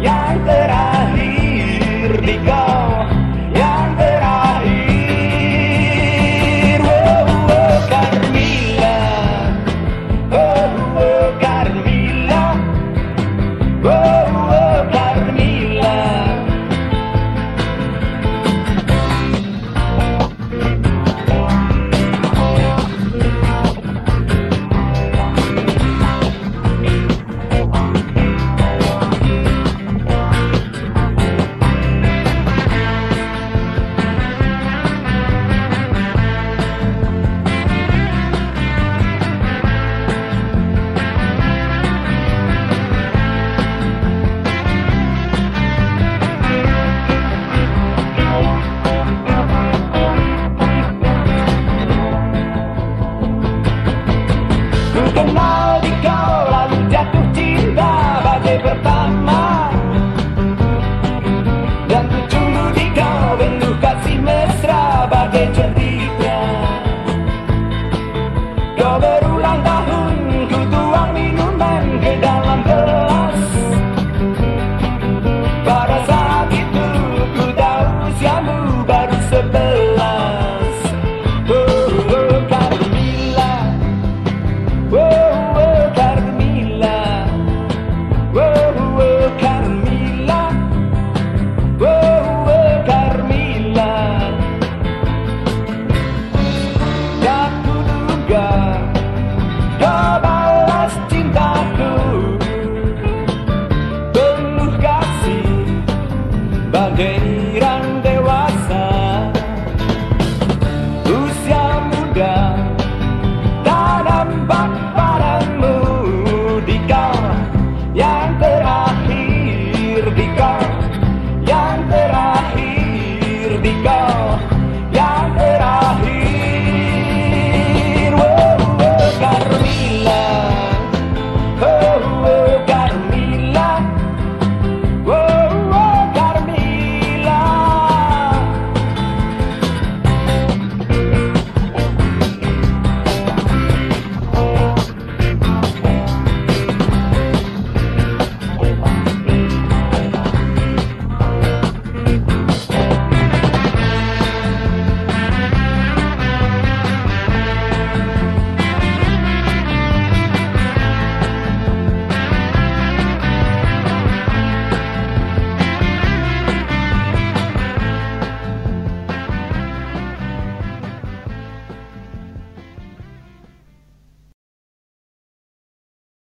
yang terakhir di kau paper by my